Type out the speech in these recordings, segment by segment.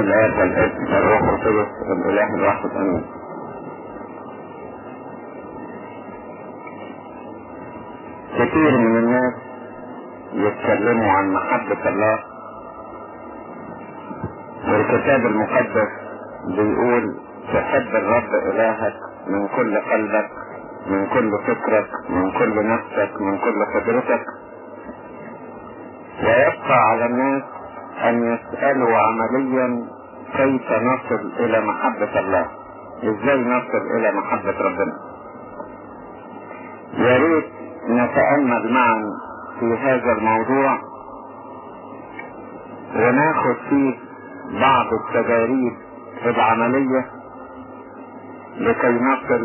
القدس الاله الواحد امين كثير من الناس يتكلموا عن محبة الله والكتاب المقدس بيقول تحب الرب إلهك من كل قلبك من كل فكرك من كل نفسك من كل قدرتك. ويبقى على الناس أن يسألوا عمليا كيف نصل إلى محبة الله. إزاي نصل إلى محبة ربنا. يا ريت نتأمل معا في هذا الموضوع وناخد فيه بعض التجارب العملية لكي نصل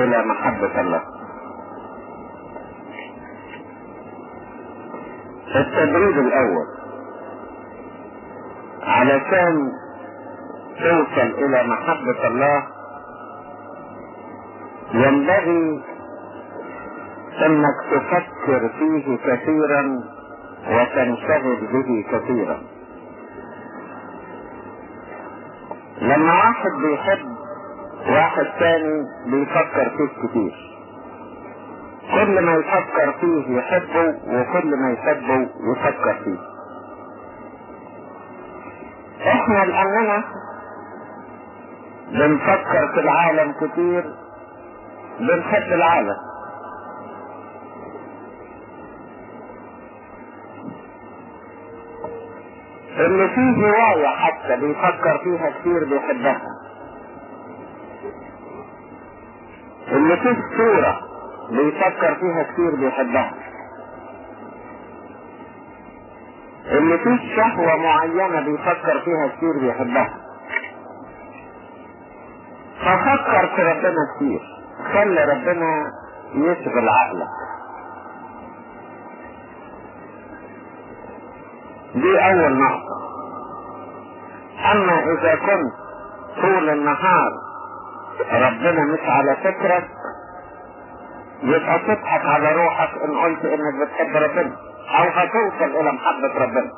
إلى محبة الله. التدريب الأول. علشان توصل إلى محبة الله ينبغي إنك تفكر فيه كثيرا وتنشغل به كثيرا. لما واحد بيحب واحد تاني بيفكر فيه كتير. كل ما يفكر فيه يحبه وكل ما يحبه يفكر فيه. إحنا لاننا بنفكر في العالم كتير. بنحب العالم. اللي فيه هواية حتى بيفكر فيها كتير بيحبها. اللي فيه صورة بيفكر فيها كتير بيحبها. اللي فيه شهوة معينة بيفكر فيها كتير بيحبها. ففكر في ربنا كتير. خلي ربنا يشغل عقلك. دي أول نقطة. أما إذا كنت طول النهار ربنا مش على فكرك يبقى تضحك على روحك إن قلت إنك بتحب ربنا. أو هتوصل إلى محبة ربنا.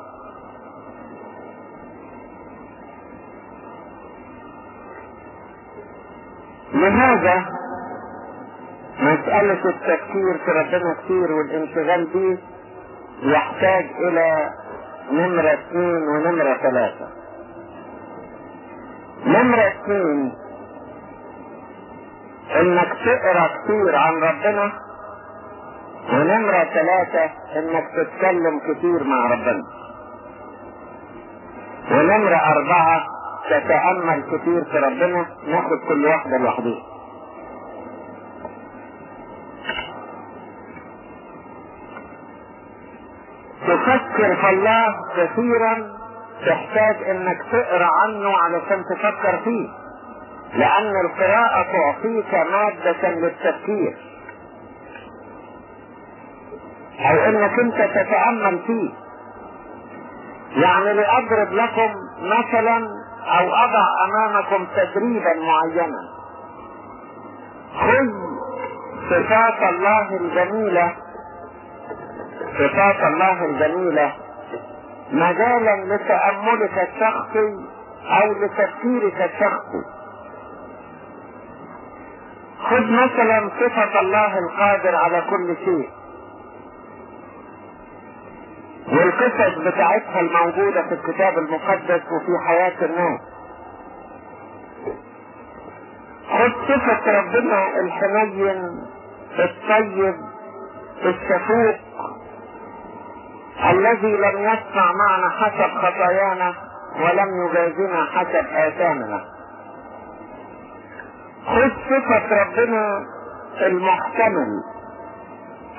لهذا مسألة التفكير في ربنا كتير والانشغال بيه يحتاج إلى نمرة اثنين ونمرة ثلاثة. نمرة اثنين إنك تقرأ كتير عن ربنا ونمرة ثلاثة إنك تتكلم كتير مع ربنا. ونمرة أربعة تتأمل كتير في ربنا ناخد كل واحدة لوحدها. تفكر في الله كثيرا تحتاج إنك تقرأ عنه علشان تفكر فيه لأن القراءة تعطيك مادة للتفكير. أو إنك أنت تتأمل فيه. يعني لأضرب لكم مثلا أو أضع أمامكم تدريبا معينا. خذ صفات الله الجميلة صفات الله الجميلة مجالا لتأملك الشخصي أو لتفكيرك الشخصي. خذ مثلا صفة الله القادر على كل شيء. والقصص بتاعتها الموجودة في الكتاب المقدس وفي حياة الناس. خذ صفة ربنا الحنين الطيب الشفوق الذي لم يصنع معنا حسب خطايانا ولم يجازنا حسب آثامنا. خذ صفة ربنا المحتمل.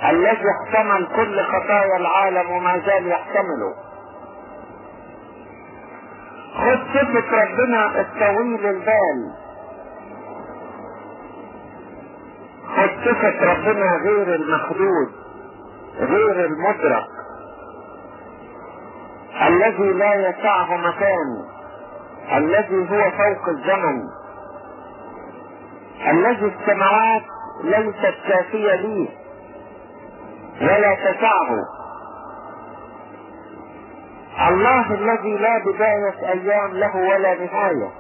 الذي احتمل كل خطايا العالم وما زال يحتمله. خذ صفة ربنا الطويل البال. خذ صفة ربنا غير المحدود غير المدرك. الذي لا يسعه مكان الذي هو فوق الزمن. الذي السماوات ليست كافية ليه. ولا تسعه. الله الذي لا بداية أيام له ولا نهاية.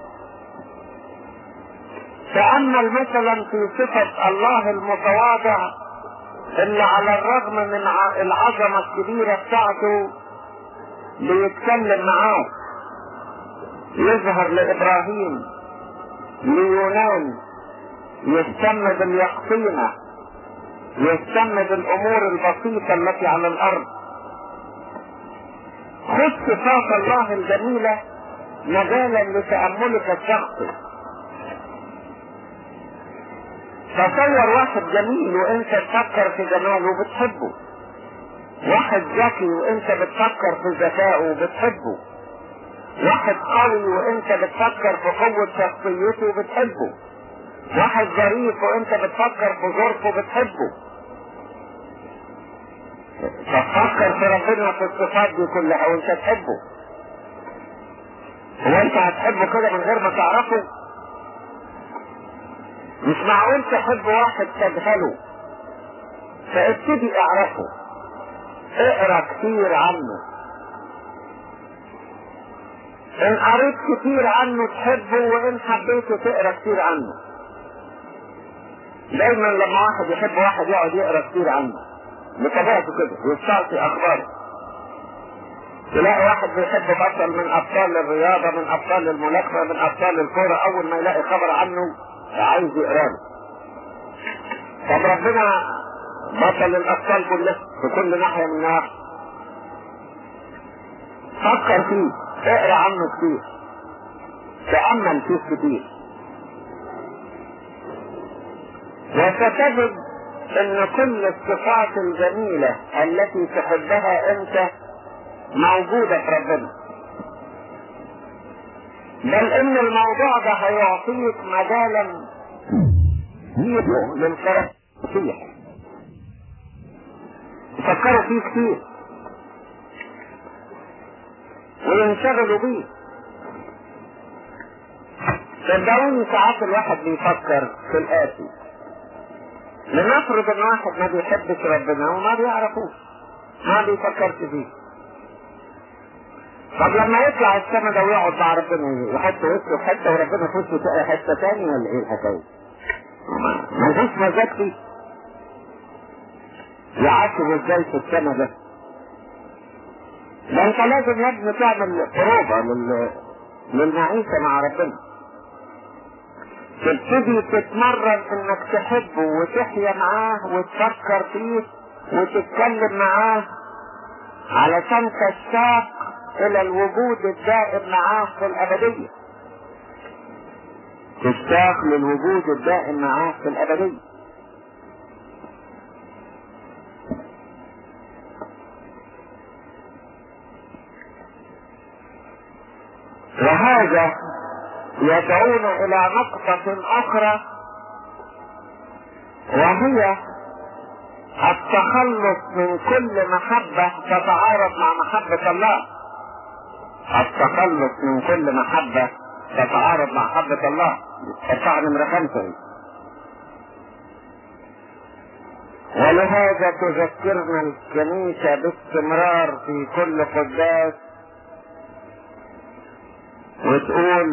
تأمل مثلا في صفة الله المتواضع اللي على الرغم من العظمة الكبيرة بتاعته بيتكلم معاه. يظهر لإبراهيم ليونان يهتم باليقطينة يهتم بالأمور البسيطة التي على الأرض. خذ صفات الله الجميلة مجالا لتأملك الشخصي تصور واحد جميل وإنت تفكر في جماله وبتحبه. واحد ذكي وإنت بتفكر في ذكائه وبتحبه. واحد قوي وإنت بتفكر في قوة شخصيته وبتحبه. واحد ظريف وإنت بتفكر في ظرفه بتحبه تفكر في ربنا في الصفات دي كلها وانت تحبه. هو انت هتحبه كده من غير ما تعرفه؟ مش معقول تحب واحد تجهله فابتدي اعرفه. اقرأ كتير عنه. إن قريت كتير عنه تحبه وإن حبيته تقرأ كتير عنه. دايما لما واحد يحب واحد يقعد يقرأ كتير عنه. بطبيعته كده ويستعطي اخباره تلاقي واحد بيحب بطل من أبطال الرياضة من أبطال الملاكمة من أبطال الكورة أول ما يلاقي خبر عنه عايز يقرا له طب ربنا بطل الأبطال كلها في كل ناحية من النواحي فكر فيه اقرأ عنه كتير. تأمل فيه كتير. وستجد إن كل الصفات الجميلة التي تحبها أنت موجودة في ربنا. بل إن الموضوع ده هيعطيك مجالا للقراءة فكروا فيه كتير. وينشغلوا بيه. صدقوني ساعات الواحد بيفكر في الآتي. لنفرض إن واحد ما بيحبش ربنا وما بيعرفوش ما بيفكرش فيه طب لما يطلع السما ده ويقعد مع ربنا يحط وشه في حتة وربنا في وشه حتة تاني ولا إيه الحكاية؟ ما فيش مزاج فيه يعاتب إزاي في السما ده؟ ده انت لازم يا ابني تعمل بروفه لل... للمعيشه مع ربنا تبتدي تتمرن إنك تحبه وتحيا معاه وتفكر فيه وتتكلم معاه علشان تشتاق إلى الوجود الدائم معاه في الأبدية. تشتاق للوجود الدائم معاه في الأبدية. وهذا يدعونا إلى نقطة أخرى وهي التخلص من كل محبة تتعارض مع محبة الله. التخلص من كل محبة تتعارض مع محبة الله. الصفحة نمرة خمسة ولهذا تذكرنا الكنيسة باستمرار في كل قداس وتقول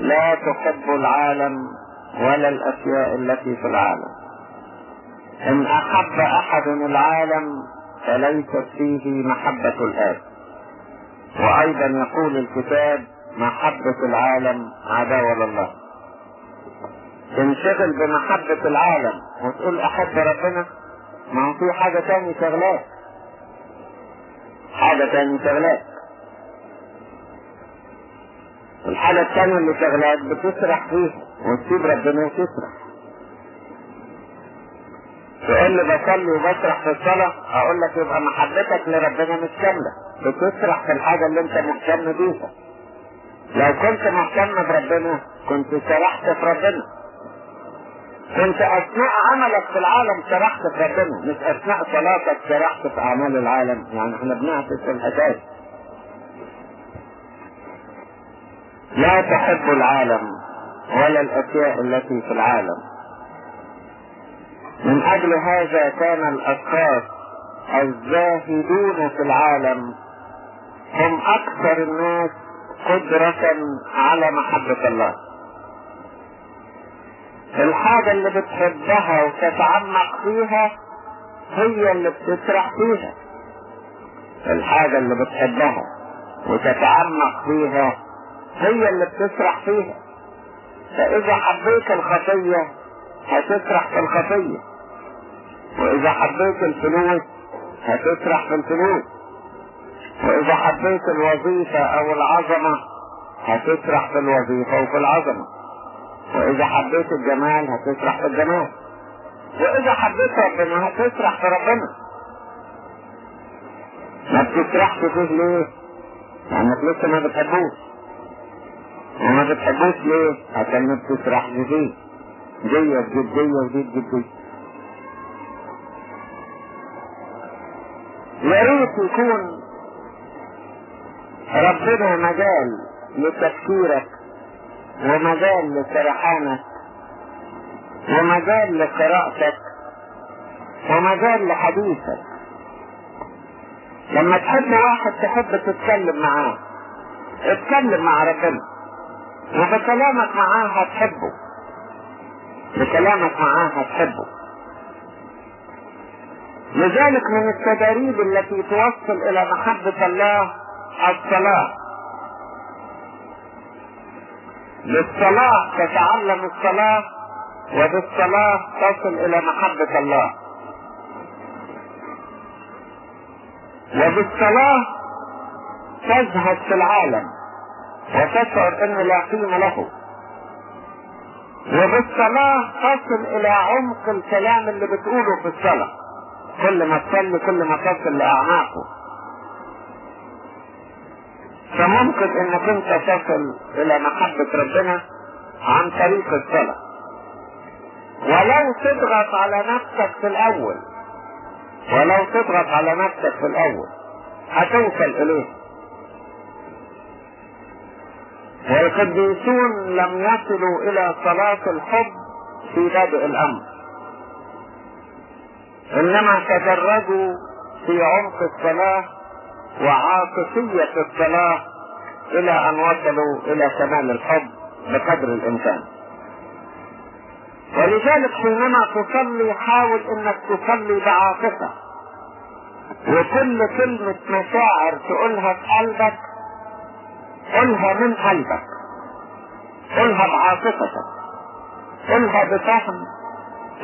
لا تحب العالم ولا الأشياء التي في العالم. إن أحب أحد العالم فليست فيه محبة الآب. وأيضا يقول الكتاب محبة العالم عداوة لله. تنشغل بمحبة العالم وتقول أحب ربنا ما هو في حاجة تاني شغلاك حاجة تاني شغلاك الحاجة الثانية اللي شغلاك بتسرح فيها وتسيب ربنا وتسرح. تقول لي بصلي وبسرح في الصلاة أقول لك يبقى محبتك لربنا مش كاملة بتسرح في الحاجة اللي أنت مهتم بيها. لو كنت مهتم بربنا كنت سرحت في ربنا. كنت أثناء عملك في العالم سرحت في ربنا. مش أثناء صلاتك سرحت في أعمال العالم. يعني إحنا بنعكس الأساس لا تحب العالم ولا الأشياء التي في العالم. من أجل هذا كان الأشخاص الزاهدون في العالم هم أكثر الناس قدرة على محبة الله. الحاجة اللي بتحبها وتتعمق فيها هي اللي بتسرح فيها. الحاجة اللي بتحبها وتتعمق فيها هي اللي بتسرح فيها. فإذا حبيت الخطية هتسرح في الخطية وإذا حبيت الفلوس هتسرح في الفلوس. وإذا حبيت الوظيفة أو العظمة هتسرح في الوظيفة وفي العظمة. وإذا حبيت الجمال هتسرح في الجمال. وإذا حبيت ربنا هتسرح في ربنا. ما بتسرحش فيه ليه؟ لأنك لسه ما بتحبوش. وما بتحبوش ليه؟ عشان ما بتسرحش فيه جية جدية وجد جدية يا ريت يكون ربنا مجال لتفكيرك ومجال لسرحانك ومجال لقراءتك ومجال لحديثك. لما تحب واحد تحب تتكلم معاه. اتكلم مع ربنا. وبكلامك معاه هتحبه. بكلامك معاه هتحبه. لذلك من التدريب التي توصل إلى محبة الله الصلاة. بالصلاة تتعلم الصلاة وبالصلاة تصل إلى محبة الله. وبالصلاة تزهد في العالم. وتشعر إن لا قيمة له. وبالصلاة تصل إلى عمق الكلام اللي بتقوله في الصلاة. كل ما تصلي كل ما تصل لأعماقه. فممكن إنك أنت تصل إلى محبة ربنا عن طريق الصلاة. ولو تضغط على نفسك في الأول ولو تضغط على نفسك في الأول هتوصل إليه. والقديسون لم يصلوا إلى صلاة الحب في بدء الأمر. إنما تدرجوا في عمق الصلاة وعاطفية الصلاة إلى أن وصلوا إلى كمال الحب بقدر الإمكان. ولذلك حينما تصلي حاول إنك تصلي بعاطفة. وكل كلمة مشاعر تقولها في قلبك قلها من قلبك. قلها بعاطفتك قلها بفهم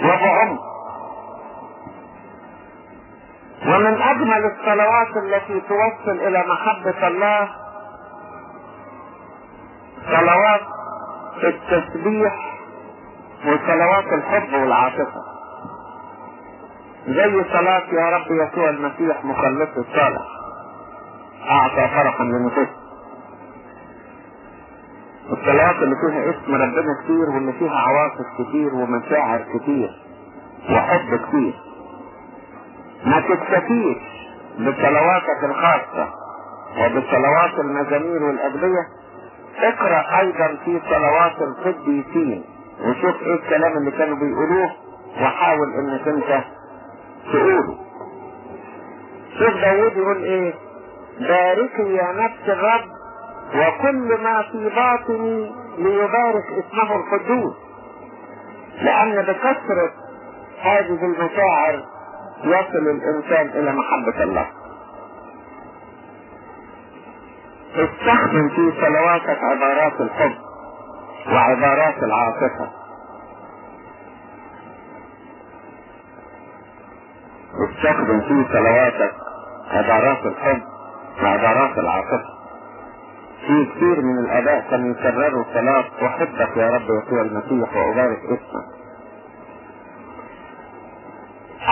وبعمق ومن أجمل الصلوات التي توصل إلى محبة الله صلوات التسبيح وصلوات الحب والعاطفة. زي صلاة يا رب يسوع المسيح مخلص الصالح. أعطى فرحا لنفوسه الصلوات اللي فيها اسم ربنا كتير واللي فيها عواطف كتير ومشاعر كتير وحب كتير. ما تكتفيش بصلواتك الخاصة وبصلوات المزامير والأدعية اقرأ أيضا في صلوات القديسين وشوف إيه الكلام اللي كانوا بيقولوه وحاول إنك أنت تقوله. شوف داود يقول إيه؟ باركي يا نفس الرب وكل ما في باطني ليبارك اسمه القدوس لأن بكثرة هذه المشاعر يصل الإنسان إلى محبة الله. استخدم في صلواتك عبارات الحب وعبارات العاطفة. استخدم في صلواتك عبارات الحب وعبارات العاطفة. في كثير من الآباء كانوا يكرروا صلاة أحبك يا رب يسوع المسيح وأبارك اسمك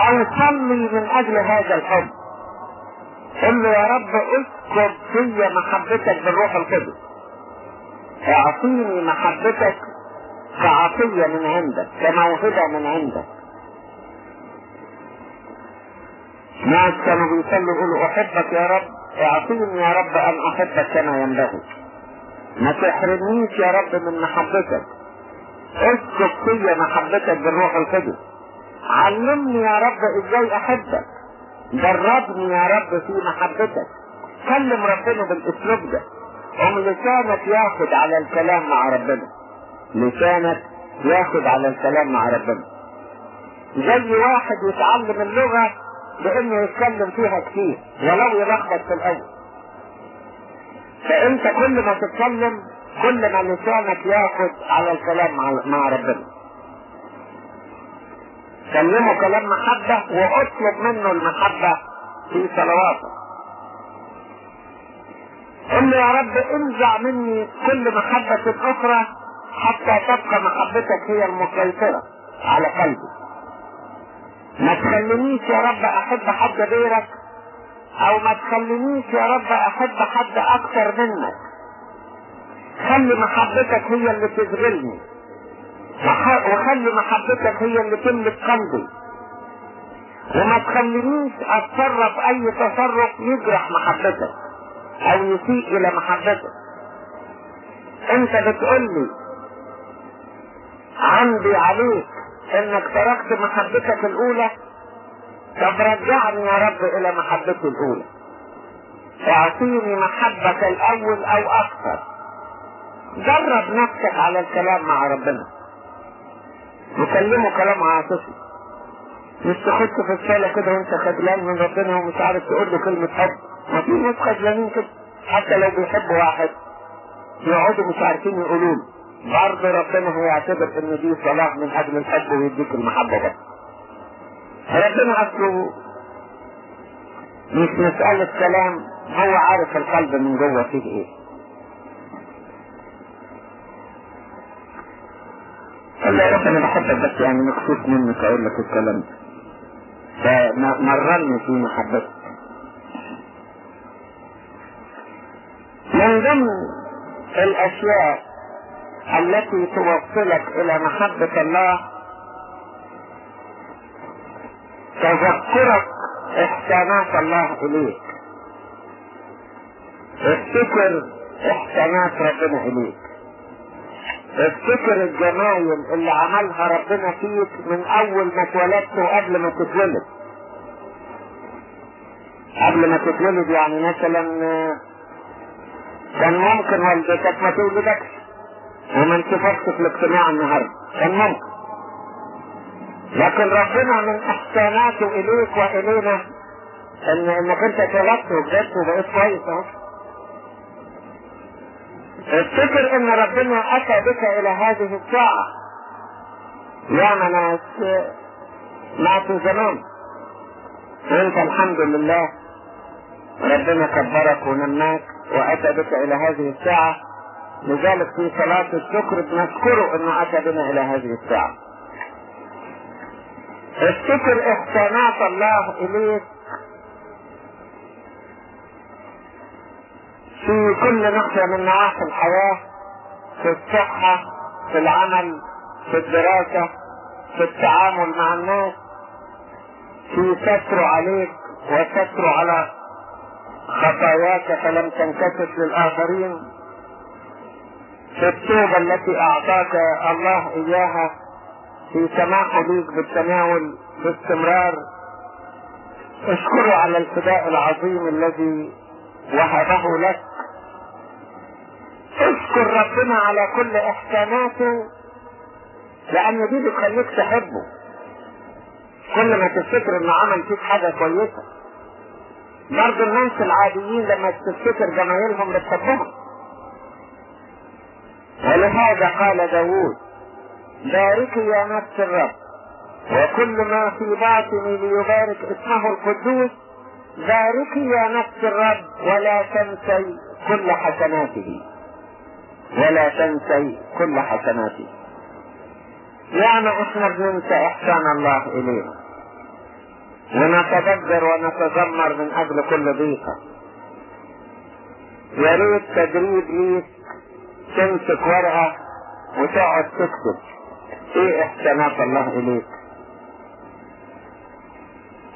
أو صلي من أجل هذا الحب. قل يا رب اسكب في محبتك بالروح القدس. أعطيني محبتك كعطية من عندك كموهبة من عندك. ناس كانوا بيصلوا يقولوا أحبك يا رب. اعطيني يا رب أن احبك كما ينبغي. ما تحرمنيش يا رب من محبتك. اسكب في محبتك بالروح القدس. علمني يا رب إزاي أحبك. دربني يا رب في محبتك. كلم ربنا بالأسلوب ده. ام لسانك ياخد على الكلام مع ربنا. لسانك ياخد على الكلام مع ربنا. زي واحد يتعلم اللغة بانه يتكلم فيها كتير ولو يلخبط في الأول. فأنت كل ما تتكلم كل ما لسانك ياخد على الكلام مع, ربنا. كلمه كلام محبة وأطلب منه المحبة في صلواتك قل يا رب انزع مني كل محبة أخرى حتى تبقى محبتك هي المسيطرة على قلبي. ما تخلينيش يا رب أحب حد غيرك أو ما تخلينيش يا رب أحب حد أكثر منك. خلي محبتك هي اللي تشغلني. وخلي محبتك هي اللي تملك قلبي. وما تخلينيش أتصرف أي تصرف يجرح محبتك أو يسيء إلى محبتك. أنت بتقول لي عندي عليك إنك تركت محبتك الأولى طب رجعني يا رب إلى محبتي الأولى. أعطيني محبك الأول أو أكثر. جرب نفسك على الكلام مع ربنا. وكلمه كلام عاطفي. مش تخش في الصلاة كده وانت خجلان من ربنا ومش عارف تقول له كلمة حب. ما في ناس خجلانين كده حتى لو بيحبوا واحد يقعدوا مش عارفين يقولوا له. برضه ربنا هيعتبر ان دي صلاة من أجل الحب ويديك المحبة بس ربنا أصله مش مسألة كلام هو عارف القلب من جوه فيه إيه. قال يا رب أنا بحبك بس يعني مكسوف منك أقول لك الكلام ده. فمرني في محبتك. من ضمن الأشياء التي توصلك إلى محبة الله. تذكرك احسانات الله إليك. افتكر احسانات ربنا إليك. افتكر الجمايل اللي عملها ربنا فيك من أول ما اتولدت وقبل ما تتولد. قبل ما تتولد يعني مثلا كان ممكن والدتك ما تولدكش. وما انتفقش في الاجتماع النهارده. كان ممكن لكن ربنا من احساناته إليك وإلينا ان إنك أنت اتولدت وجدت وبقيت كويس أهو. افتكر إن ربنا أتى بك إلى هذه الساعة. يا ناس ماتوا زمان. وأنت الحمد لله. ربنا كبرك ونماك وأتى بك إلى هذه الساعة. لذلك في صلاة الشكر بنذكره انه اتى بنا إلى هذه الساعة. افتكر احسانات الله اليك في كل ناحية من نواحي الحياة في الصحة في العمل في الدراسة في التعامل مع الناس في ستر عليك وستر على خطاياك فلم تنكشف للآخرين. في التوبة التي أعطاك الله إياها في ليك بالتناول باستمرار اشكره على الفداء العظيم الذي وهبه لك. اشكر ربنا على كل إحساناته لأن دي بتخليك تحبه. كل ما تفتكر إنه عمل فيك حاجة كويسة. برضه الناس العاديين لما تفتكر جمايلهم بتحبهم. ولهذا قال داوود باركي يا نفس الرب وكل ما في باطني ليبارك اسمه القدوس باركي يا نفس الرب ولا تنسي كل حسناته. ولا تنسي كل حسناته. يعني إحنا بننسى إحسان الله إلينا. ونتذكر ونتذمر من أجل كل ضيقة. يا ريت تدريب ليك تمسك ورقة وتقعد تكتب. إيه احسانات الله إليك؟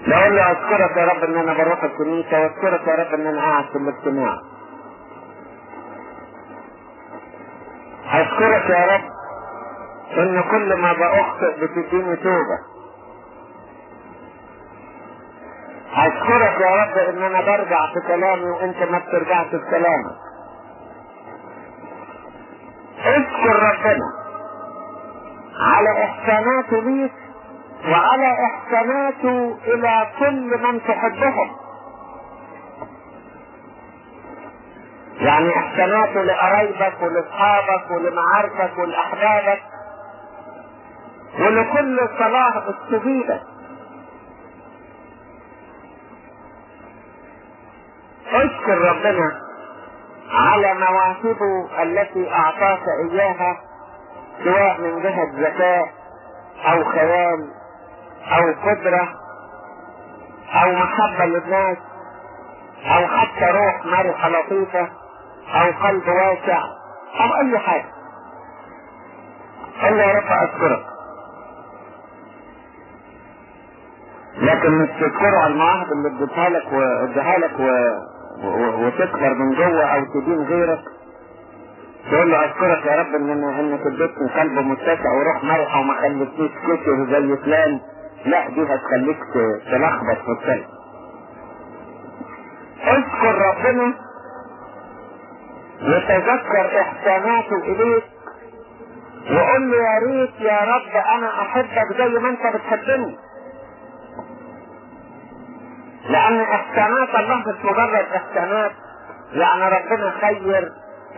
بقول له أذكرك يا رب ان أنا بروح الكنيسة وأذكرك يا رب ان أنا قاعد في الاجتماع. أشكرك يا رب إن كل ما بأخطئ بتديني توبة. اشكرك يا رب ان أنا برجع في كلامي وأنت ما بترجعش في كلامك. اذكر ربنا. على احساناته ليك وعلى احساناته إلى كل من تحبهم. يعني احساناته لقرايبك ولأصحابك ولمعارفك ولأحبابك ولكل صلاح استفيدت اشكر ربنا على مواهبه التي أعطاك إياها سواء من جهة ذكاء أو خيال أو قدرة أو محبة للناس أو حتى روح مرحة لطيفة أو قلب واسع أو أي حاجة. قال يا رب أشكرك. لكن مش تذكره على المواهب اللي اديتها لك واديها لك و... وتكبر من جوه أو تدين غيرك. تقول له اشكرك يا رب ان انك اديتني قلب متسع وروح مرحة وما خلتنيش كتر زي فلان. لا دي هتخليك تلخبط في الكلام اذكر ربنا وتذكر إحساناته إليك. وقول له يا ريت يا رب أنا أحبك زي ما أنت بتحبني. لأن احسانات الله مش مجرد احسانات يعني ربنا خير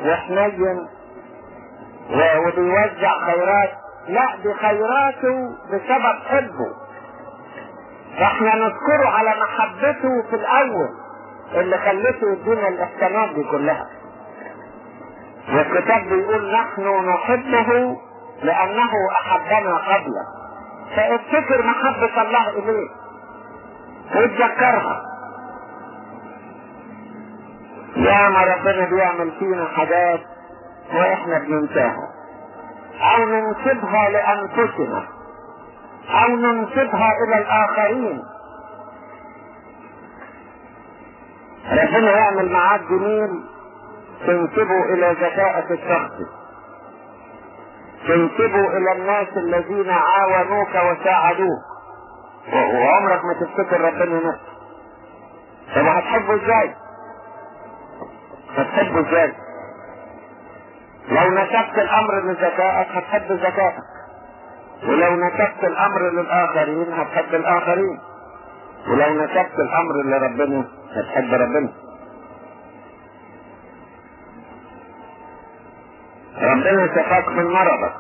وحنين وبيوزع خيرات. لا دي خيراته بسبب حبه فإحنا نذكره على محبته في الأول اللي خلته يدينا الاحسانات دي كلها. والكتاب بيقول نحن نحبه لأنه أحبنا قبله. فافتكر محبة الله اليك وتذكرها يا ما ربنا بيعمل فينا حاجات وإحنا بننساها. أو ننسبها لأنفسنا. أو ننسبها إلى الآخرين. ربنا يعمل معاك جميل تنسبه إلى ذكائك الشخصي تنسبه إلى الناس الذين عاونوك وساعدوك. وعمرك ما تفتكر ربنا نفسه طب هتحبه إزاي؟ هتحبه إزاي؟ لو نسبت الأمر لذكائك هتحب ذكائك. ولو نسبت الأمر للآخرين هتحب الآخرين. ولو نسبت الأمر لربنا هتحب ربنا. ربنا شفاك من مرضك.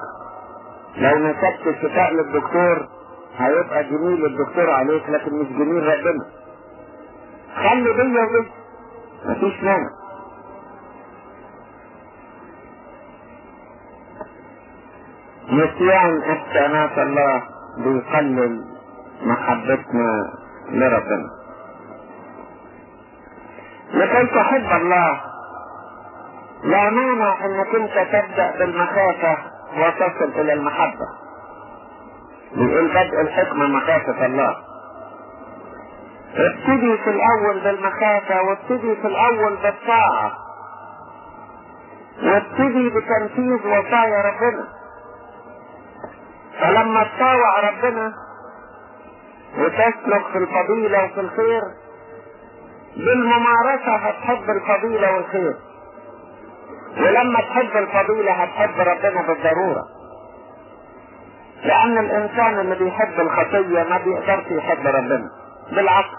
لو نسبت الشفاء للدكتور هيبقى جميل الدكتور عليك لكن مش جميل ربنا. خلي دي ودي مفيش مانع. نسيان احسانات الله بيقلل محبتنا لربنا. لكي تحب الله لا مانع إنك أنت تبدأ بالمخافة وتصل إلى المحبة. بيقول بدء الحكمة مخافة الله. ابتدي في الأول بالمخافة وابتدي في الأول بالطاعة. وابتدي بتنفيذ وصايا ربنا. فلما تطاوع ربنا وتسلك في الفضيلة وفي الخير بالممارسة هتحب الفضيلة والخير. ولما تحب الفضيلة هتحب ربنا بالضرورة. لأن الإنسان اللي بيحب الخطية ما بيقدرش يحب ربنا. بالعكس.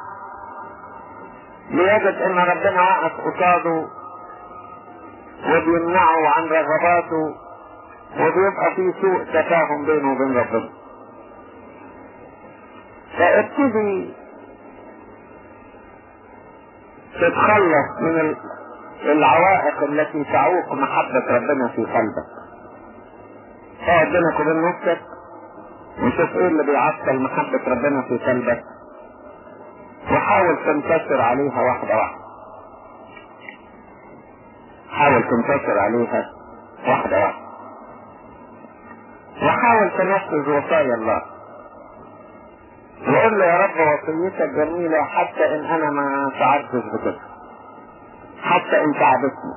بيجد إن ربنا واقف قصاده وبيمنعه عن رغباته وبيبقى في سوء تفاهم بينه وبين ربنا. فابتدي تتخلص من العوائق التي تعوق محبة ربنا في قلبك. اقعد بينك وبين نفسك وشوف إيه اللي بيعطل محبة ربنا في قلبك. وحاول تنتصر عليها واحدة واحدة. حاول تنتصر عليها واحدة واحدة. وحاول تنفذ وصايا الله. وقول له يا رب وصيتك جميلة حتى إن أنا ما شعرتش بكده. حتى إن تعبتني.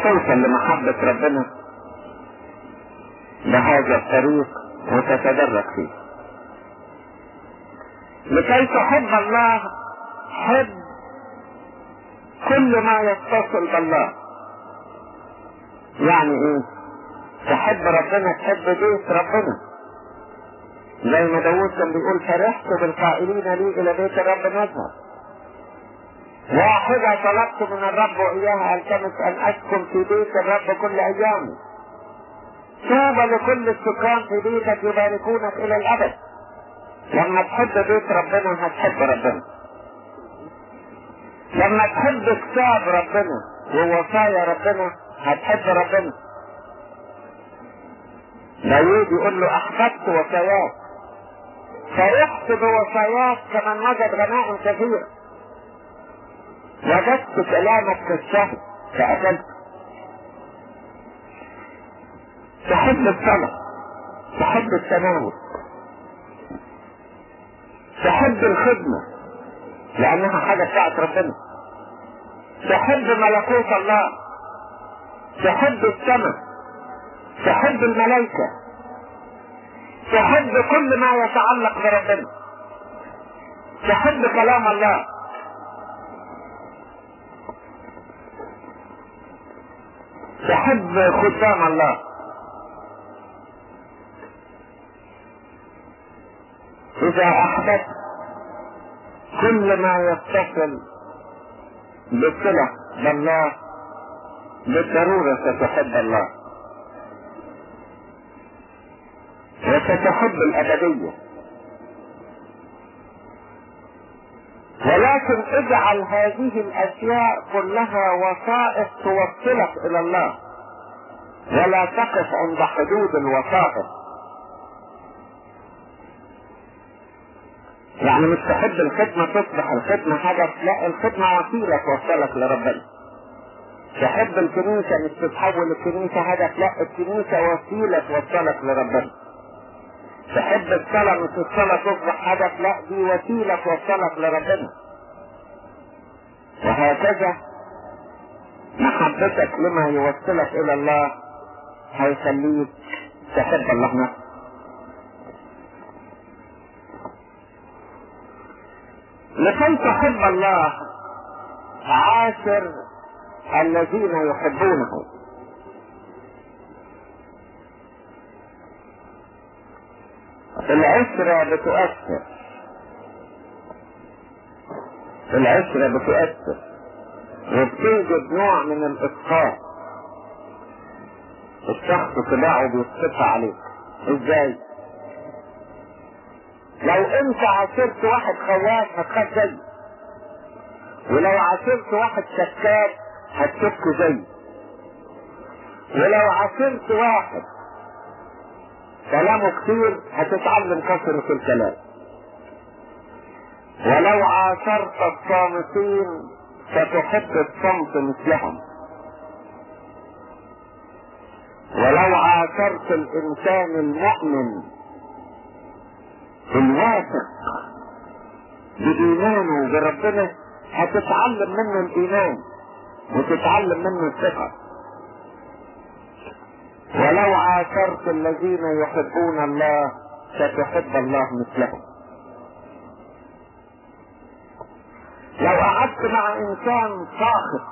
هتوصل لمحبة ربنا؟ بهذا الطريق وتتدرج فيه. لكي تحب الله حب كل ما يتصل بالله. يعني إيه؟ تحب ربنا تحب بيت ربنا. زي ما داوود كان بيقول فرحت بالقائلين لي إلى بيت الرب نذهب واحدة طلبت من الرب وإياها التمس أن أسكن في بيت الرب كل أيامي طوبى لكل السكان في بيتك يباركونك إلى الأبد. لما تحب بيت ربنا هتحب ربنا. لما تحب كتاب ربنا ووصايا ربنا هتحب ربنا. داوود يقول له احببت وصاياك. فرحت بوصاياك كمن وجد غنائم كثير. وجدت كلامك كالشهد فأكلت تحب الصلاة تحب التناول. تحب الخدمة لأنها حاجة بتاعت ربنا. تحب ملكوت الله تحب السماء تحب الملائكة. تحب كل ما يتعلق بربنا. تحب كلام الله. تحب خدام الله. إذا أحببت كل ما يتصل بصلة بالله بالضرورة ستحب الله. وستحب الأبدية. ولكن اجعل هذه الأشياء كلها وسائط توصلك إلى الله. ولا تقف عند حدود الوسائط يعني مش تحب الخدمة تصبح الخدمة هدف لا الخدمة وسيلة توصلك لربنا تحب الكنيسة مش تتحول الكنيسة هدف لا الكنيسة وسيلة توصلك لربنا تحب الصلاة مش الصلاة تصبح هدف لا دي وسيلة توصلك لربنا. وهكذا محبتك لما يوصلك إلى الله هيخليك تحب الله نفسه. لكي تحب الله عاشر الذين يحبونه. العشرة بتؤثر. العشرة بتؤثر. وبتوجد نوع من الإسقاط. الشخص طباعه بيسقطها عليك إزاي؟ لو أنت عاشرت واحد خواف هتخاف زيه. ولو عاشرت واحد شكاك هتشك زيه. ولو عاشرت واحد كلامه كتير هتتعلم كثرة الكلام. ولو عاشرت الصامتين ستحب الصمت مثلهم ولو عاشرت الإنسان المؤمن الواثق بإيمانه بربنا هتتعلم منه الإيمان وتتعلم منه الثقة. ولو عاشرت الذين يحبون الله ستحب الله مثلهم. لو قعدت مع إنسان ساخط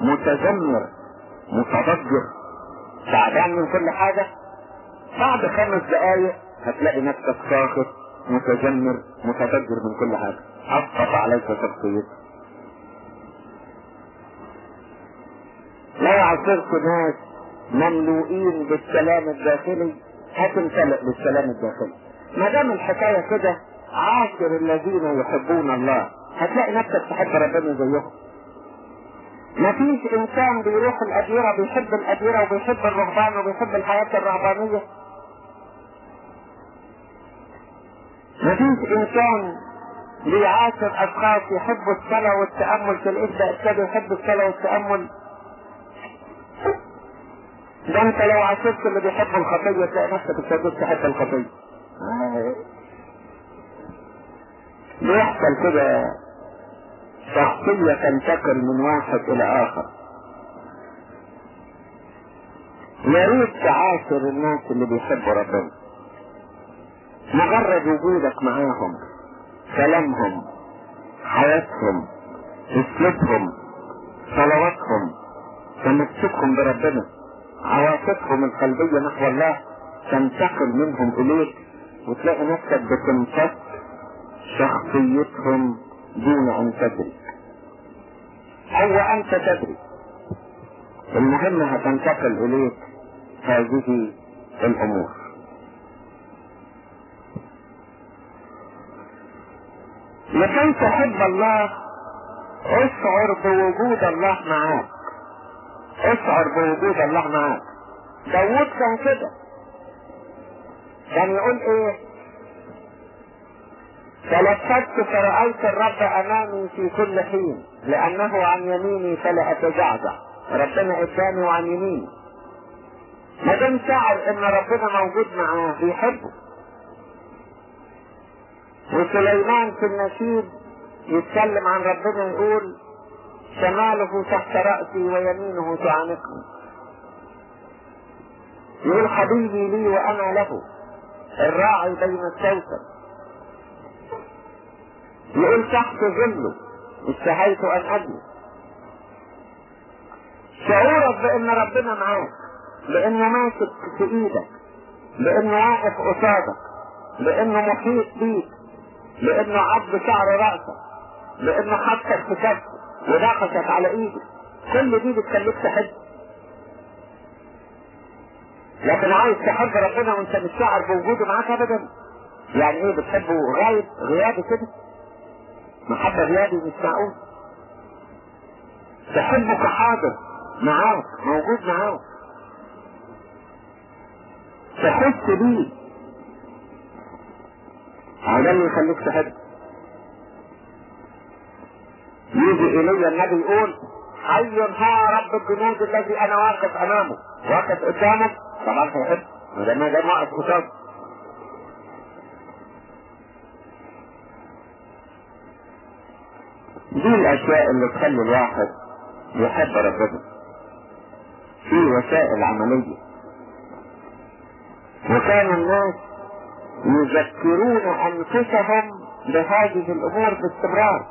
متذمر متضجر تعبان من كل حاجة بعد خمس دقايق هتلاقي نفسك ساخط متذمر متضجر من كل حاجة. اسقط عليك شخصيتك. لو عاشرت ناس مملوئين بالسلام الداخلي هتمتلئ بالسلام الداخلي. ما دام الحكاية كده عاشر الذين يحبون الله هتلاقي نفسك تحب ربنا زيهم. مفيش إنسان بيروح الأديرة بيحب الأديرة وبيحب الرهبان وبيحب الحياة الرهبانية. مفيش إنسان بيعاشر أشخاص يحبوا الصلاة والتأمل في الابدا ابتدى يحب الصلاة والتأمل. ده انت لو عاشرت اللي بيحب الخطية تلاقي نفسك ابتديت تحب الخطية بيحصل كده شخصية تنتقل من واحد إلى آخر. يا ريت تعاشر الناس اللي بيحبوا ربنا. مجرد وجودك معاهم كلامهم حياتهم أسلوبهم صلواتهم تمسكهم بربنا. عواطفهم القلبية نحو الله تنتقل منهم إليك وتلاقي نفسك بتمتص شخصيتهم دون أن تدري. أو أنت تدري. المهم هتنتقل إليك هذه الأمور. لكي تحب الله اشعر بوجود الله معاك. اشعر بوجود الله معاك. داوود كان كده. كان يقول إيه؟ تلفت فرأيت الرب أمامي في كل حين لأنه عن يميني فلا اتزعزع ربنا قدامي وعن يميني. ما دام شعر إن ربنا موجود معاه بيحبه. وسليمان في النشيد يتكلم عن ربنا يقول شماله تحت رأسي ويمينه تعانقني يقول حبيبي لي وأنا له الراعي بين الكوكب. يقول تحت ظله اشتهيت أن اجلس شعورك بأن ربنا معاك بانه ماسك في إيدك بانه واقف قصادك بانه محيط بيك لأنه عض شعر رأسك لأنه حطك في كفه وناقشك على ايده كل دي بتخليك تحب. لكن عايز تحب ربنا وأنت مش شاعر بوجوده معاك ابدا. يعني إيه بتحبه غايب؟ غيابي كده؟ محبة غيابي مش معقول. تحبه كحاضر معاك موجود معاك. تحس بيه. هذا اللي يخليك تحب. يجي إلي النبي يقول حي ها رب الجنود الذي أنا واقف أمامه؟ واقف قدامك؟ طبعا هيحب ولما ده واقف قدامه. دي الأشياء اللي تخلي الواحد يحب ربنا. في وسائل عملية. وكان الناس يذكرون أنفسهم بهذه الأمور باستمرار.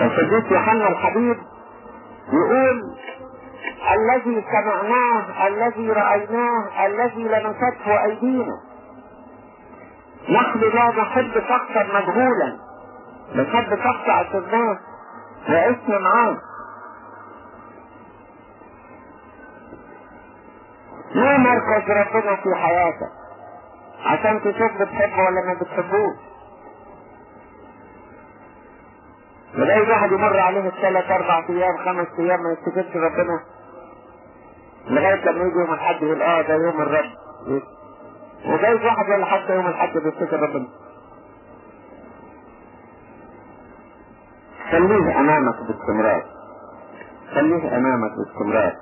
القديس يوحنا الحبيب يقول الذي سمعناه الذي رأيناه الذي لمسته أيدينا. نحن لا نحب شخصا مجهولا نحب شخص عشرناه وعشنا معاه. ما مركز ربنا في حياتك؟ عشان تشوف بتحبه ولا ما بتحبوش. تلاقي واحد يمر عليه الثلاث أربع أيام خمس أيام ما يفتكرش ربنا. لغاية لما يجي يوم الحد يقول آه ده يوم الرب. وجايز واحد ولا حتى يوم الحد بيفتكر ربنا. خليه أمامك باستمرار. خليه أمامك باستمرار.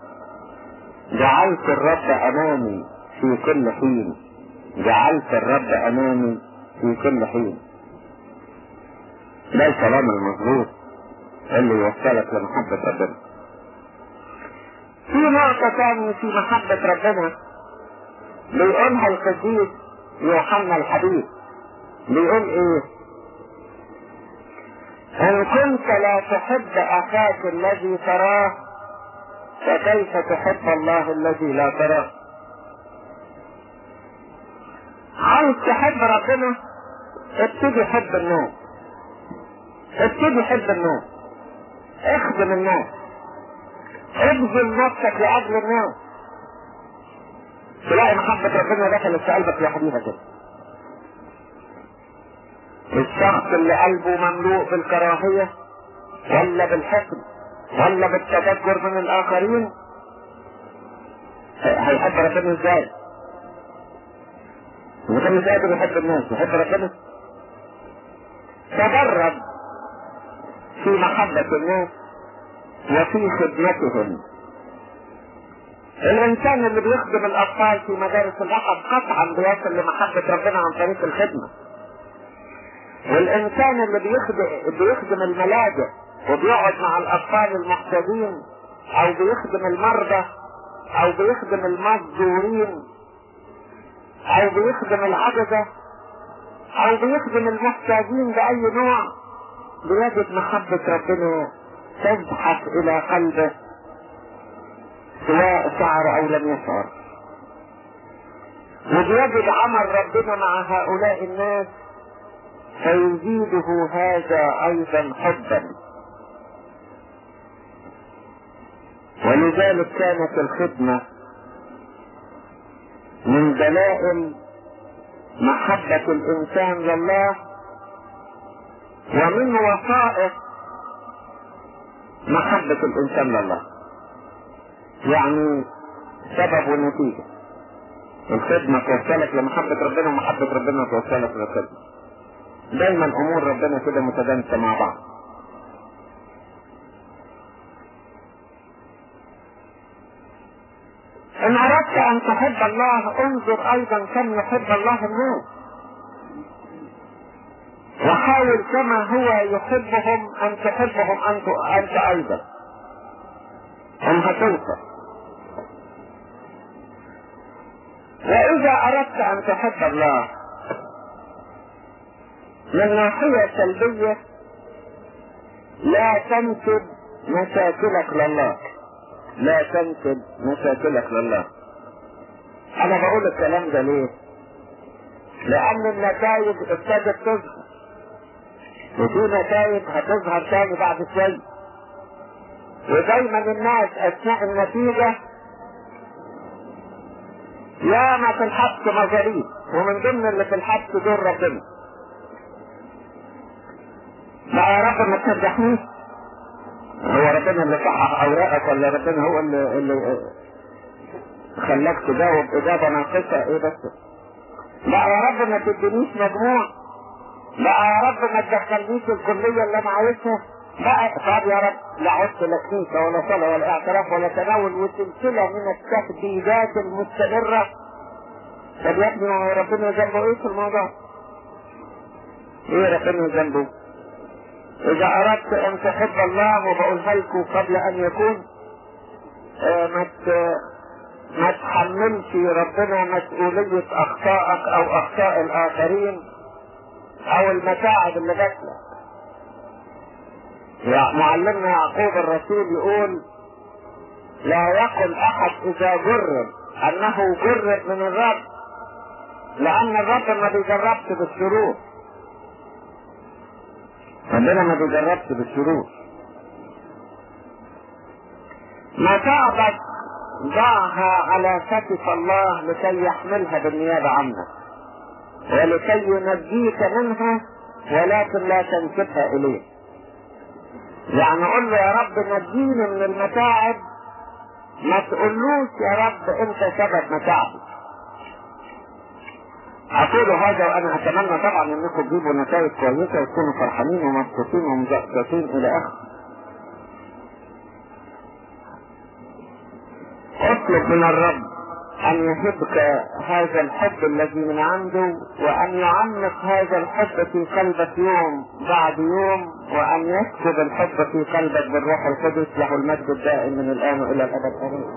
جعلت الرب أمامي في كل حين. جعلت الرب أمامي في كل حين. ده الكلام المظبوط اللي يوصلك لمحبة ربنا. في نقطة ثانية في محبة ربنا. بيقولها القديس يوحنا الحبيب بيقول إيه؟ إن كنت لا تحب أخاك الذي تراه فكيف تحب الله الذي لا تراه؟ عايز تحب ربنا؟ ابتدي حب الناس. ابتدي حب الناس اخدم الناس ابذل نفسك لأجل الناس تلاقي محبة ربنا دخلت في قلبك يا حبيبة كده الشخص اللي قلبه مملوء بالكراهية ولا بالحقد ولا بالتذكر من الآخرين هيحب ربنا إزاي؟ اذا كان مش قادر يحب الناس يحب ربنا. تدرب. في محبة الناس وفي خدمتهم. الإنسان اللي بيخدم الأطفال في مدارس الاحد قطعا بيصل لمحبة ربنا عن طريق الخدمة. والانسان اللي بيخدم, بيخدم الملاجئ وبيقعد مع الأطفال المحتاجين أو بيخدم المرضى أو بيخدم المصدورين أو بيخدم العجزة أو بيخدم المحتاجين بأي نوع. بيجد محبة ربنا تزحف إلى قلبه سواء شعر أو لم يشعر. وبيجد عمل ربنا مع هؤلاء الناس فيزيده هذا أيضا حبا. ولذلك كانت الخدمة من دلائل محبة الإنسان لله ومن وسائط محبة الإنسان لله. يعني سبب ونتيجة. الخدمة توصلك لمحبة ربنا ومحبة ربنا توصلك للخدمة. دايما أمور ربنا كده متدانسة مع بعض. إن أردت أن تحب الله انظر أيضا كم يحب الله الناس. وحاول كما هو يحبهم أن تحبهم أنت, أنت أيضا. أن هتوصل وإذا أردت أن تحب الله من ناحية سلبية لا تنسب مشاكلك لله. لا تنسب مشاكلك لله. أنا بقول الكلام ده ليه لأن النتائج ابتدت تظهر. وفي نتائج هتظهر تاني بعد شوي. ودايما الناس أثناء النتيجة يا ما في الحبس مظاليم ومن ضمن اللي في الحبس دول ربنا. لا يا رب ما تنجحنيش. هو ربنا اللي صحح أوراقك ولا ربنا هو اللي, اللي خلاك تجاوب إجابة ناقصة؟ إيه بس؟ لا يا رب ما تدينيش مجموع. لا يا رب ما تدخلنيش الكليه اللي أنا عايزها لا طب يا رب لا عدت لا كنيسه ولا صلاة ولا اعتراف ولا تناول وسلسلة من التهديدات المستمرة طب يا ابني ربنا ذنبه إيه في الموضوع؟ إيه ربنا ذنبه؟ إذا أردت أن تحب الله وبقولها لكم قبل أن يكون آه ما ما تحملش ربنا مسؤولية أخطائك أو أخطاء الآخرين أو المتاعب اللي جات معلمنا يعقوب الرسول يقول لا يقل أحد إذا جرب أنه جرب من الرب لأن الرب ما بيجربش بالشرور ربنا ما بيجربش بالشرور متاعبك ضعها على كتف الله لكي يحملها بالنيابة عنك ولكي ينجيك منها ولكن لا تنسبها إليه. يعني قل له يا رب نجيني من المتاعب. ما تقولوش يا رب أنت سبب متاعبي. أقول هذا وأنا أتمنى طبعا أنكم تجيبوا نتائج كويسة وتكونوا فرحانين ومبسوطين ومزقزقين إلى اخره. أطلب من الرب أن يحبك هذا الحب الذي من عنده وأن يعمق هذا الحب في قلبك يوم بعد يوم وأن يسكب الحب في قلبك بالروح القدس له المجد الدائم من الآن والى الأبد امين